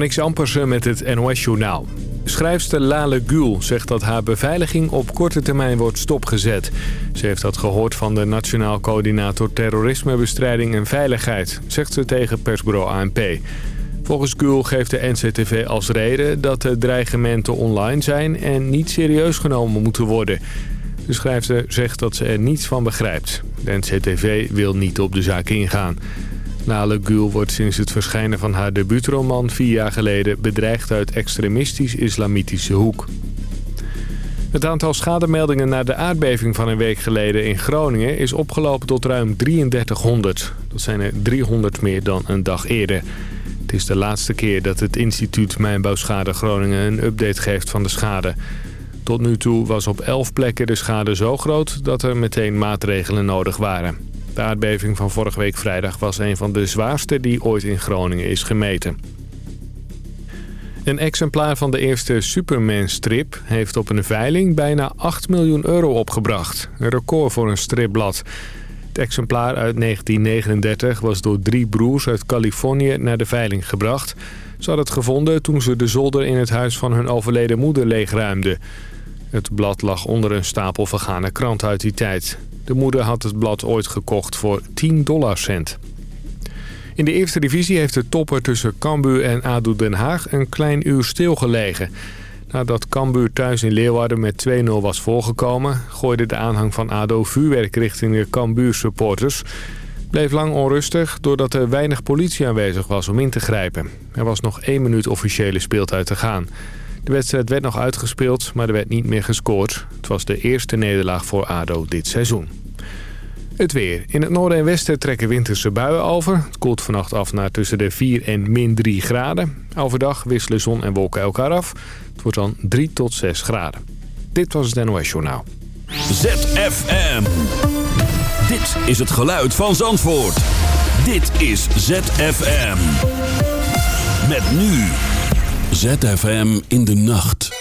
Niks Ampersen met het NOS-journaal. Schrijfster Lale Gül zegt dat haar beveiliging op korte termijn wordt stopgezet. Ze heeft dat gehoord van de Nationaal Coördinator Terrorismebestrijding en Veiligheid, zegt ze tegen persbureau ANP. Volgens Gül geeft de NCTV als reden dat de dreigementen online zijn en niet serieus genomen moeten worden. De schrijfster zegt dat ze er niets van begrijpt. De NCTV wil niet op de zaak ingaan. Nale Gül wordt sinds het verschijnen van haar debuutroman vier jaar geleden bedreigd uit extremistisch-islamitische hoek. Het aantal schademeldingen na de aardbeving van een week geleden in Groningen is opgelopen tot ruim 3300. Dat zijn er 300 meer dan een dag eerder. Het is de laatste keer dat het instituut Mijnbouwschade Groningen een update geeft van de schade. Tot nu toe was op 11 plekken de schade zo groot dat er meteen maatregelen nodig waren. De aardbeving van vorige week vrijdag was een van de zwaarste die ooit in Groningen is gemeten. Een exemplaar van de eerste Superman-strip heeft op een veiling bijna 8 miljoen euro opgebracht. Een record voor een stripblad. Het exemplaar uit 1939 was door drie broers uit Californië naar de veiling gebracht. Ze hadden het gevonden toen ze de zolder in het huis van hun overleden moeder leegruimden. Het blad lag onder een stapel vergane krant uit die tijd. De moeder had het blad ooit gekocht voor 10 dollarcent. In de eerste divisie heeft de topper tussen Cambuur en ADO Den Haag een klein uur stilgelegen. Nadat Cambuur thuis in Leeuwarden met 2-0 was voorgekomen... gooide de aanhang van ADO vuurwerk richting de Cambuur supporters. Bleef lang onrustig doordat er weinig politie aanwezig was om in te grijpen. Er was nog één minuut officiële speeltijd te gaan. De wedstrijd werd nog uitgespeeld, maar er werd niet meer gescoord. Het was de eerste nederlaag voor ADO dit seizoen. Het weer. In het noorden en westen trekken winterse buien over. Het koelt vannacht af naar tussen de 4 en min 3 graden. Overdag wisselen zon en wolken elkaar af. Het wordt dan 3 tot 6 graden. Dit was het NOS Journaal. ZFM. Dit is het geluid van Zandvoort. Dit is ZFM. Met nu... ZFM in de nacht.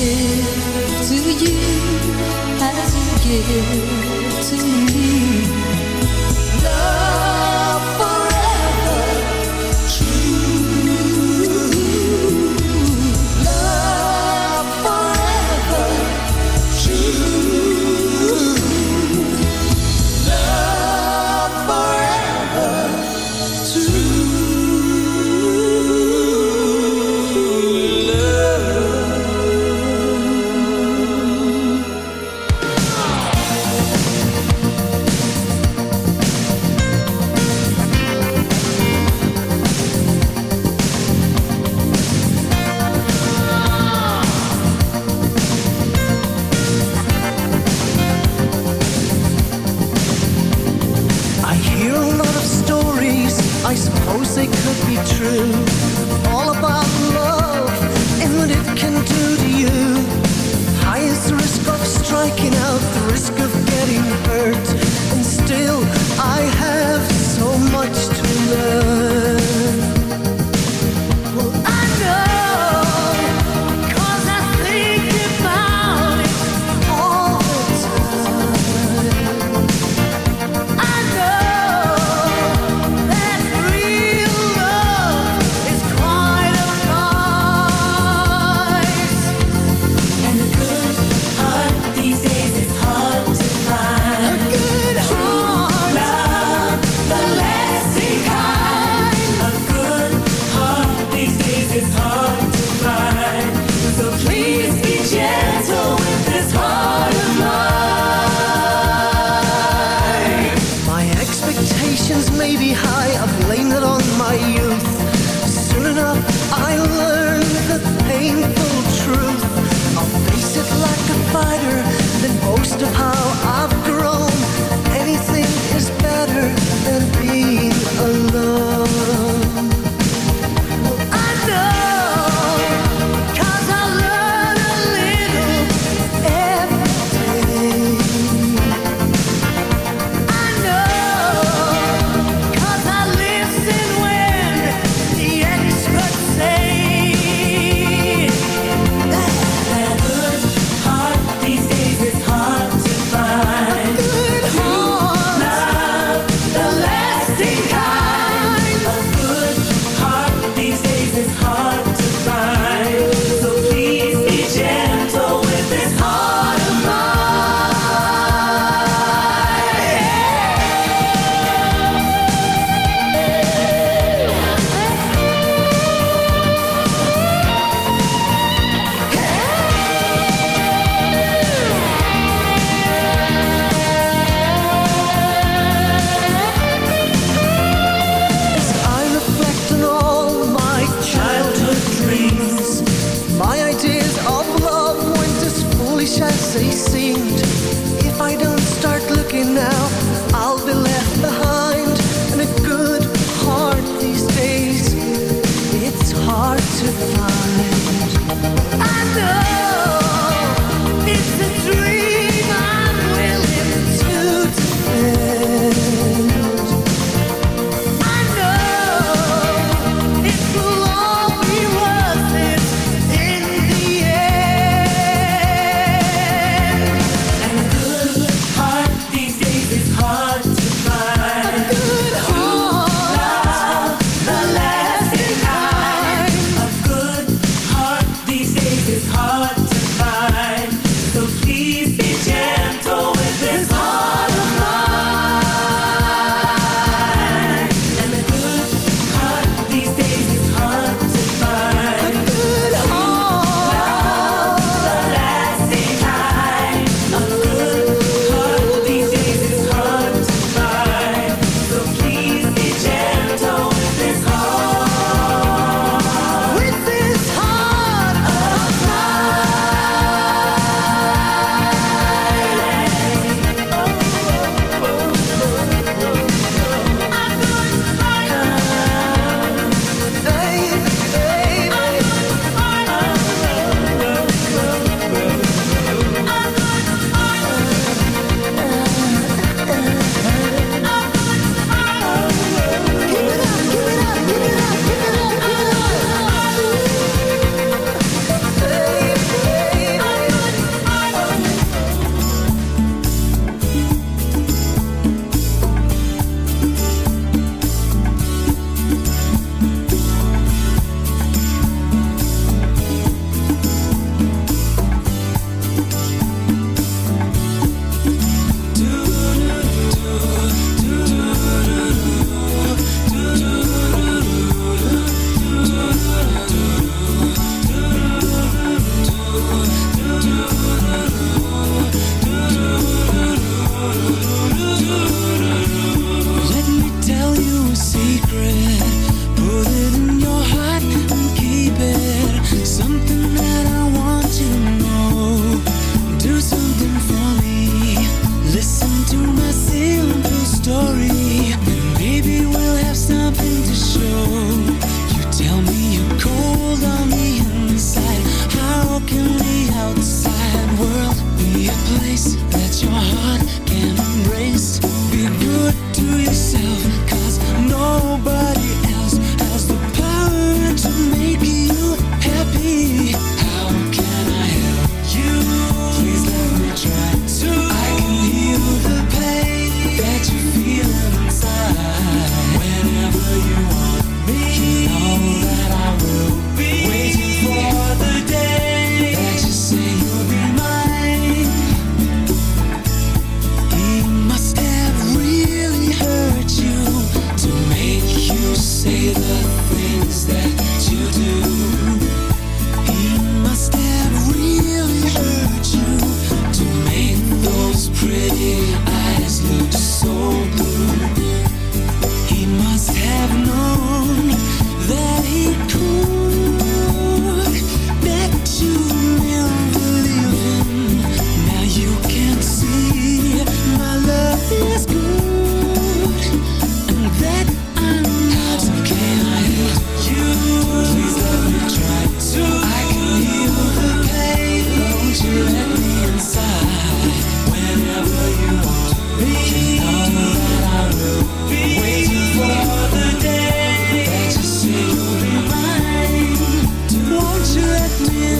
give to you as you give to me. You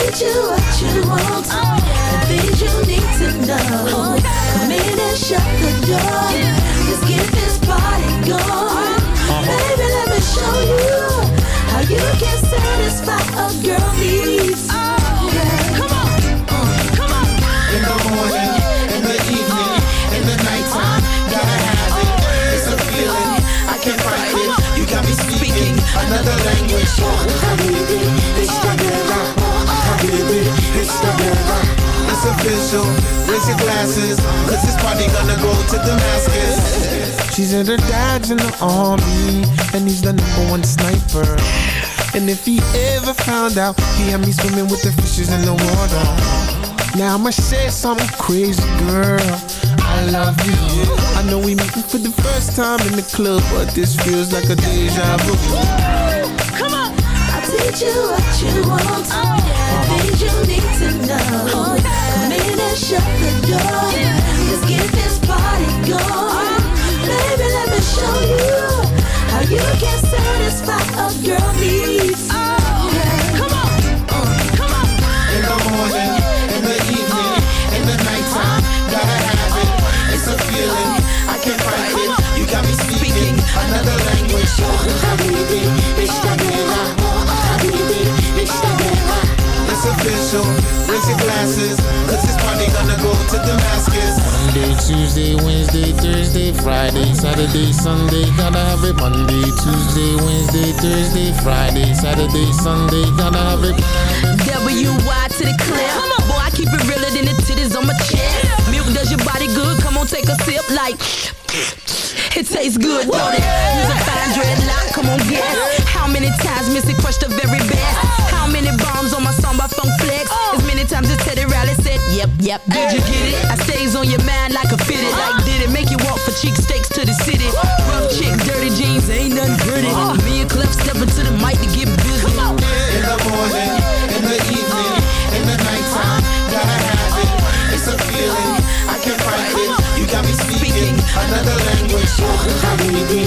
I'll teach you what you want. Oh, yeah. Things you need to know. Oh, yeah. Come in and shut the door. Yeah. Let's get this party going. Baby, let me show you how you can satisfy a girl needs. Oh, yeah. Come on. Uh, come on. In the morning another language. Habibi, it's your cause this party gonna go to Damascus. She's in her dad's in the army, and he's the number one sniper. And if he ever found out, he had me swimming with the fishes in the water. Now I'ma say something crazy, girl. I love you. I know we meeting for the first time in the club, but this feels like a deja vu. Come on, I'll teach you what you want. Oh, yeah. The things you need to know. Oh, yeah. Come and shut the door. Yeah. Let's get this party going. Baby, let me show you how you can satisfy a girl needs. Oh. Come on, uh, come on. In the morning, in the evening, uh, in the nighttime, gotta have it. It's a feeling, I can't fight it. You got me speaking another language. Habibi, Ishtagera. Habibi, Ishtagera. It's official, raise your glasses, go to Damascus. Monday, Tuesday, Wednesday, Thursday, Friday, Saturday, Sunday, gotta have it. Monday, Tuesday, Wednesday, Thursday, Friday, Saturday, Sunday, gotta have it. W-Y to the clip. Come on, Boy, I keep it realer than the titties on my chest. Milk does your body good, come on, take a sip like... It tastes good, don't it? Use a fine dreadlock, come on, guess. How many times Missy crushed the very best? How many bombs on my song by Funk Flex? As many times as Teddy Riley said, yep, yep. Did you get it? I stays on your mind like a fitted. Like, did it make you walk for cheek steaks to the city? Rough chick, dirty jeans, ain't nothing pretty. Me and Clef stepping to the mic to get busy. In the morning, in the evening, Habibi,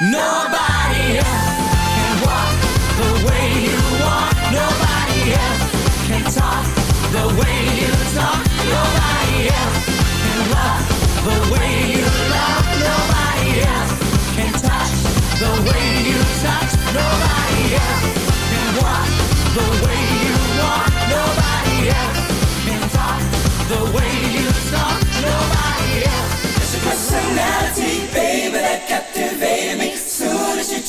Nobody else can walk the way you walk. Nobody else can talk the way you talk. Nobody else can love the way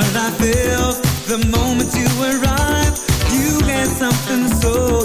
what I felt the moment you arrived. You had something so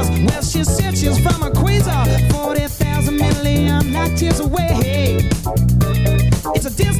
Quasar. Well, she said she's from a quasar. 40,000 million light years away. It's a distance.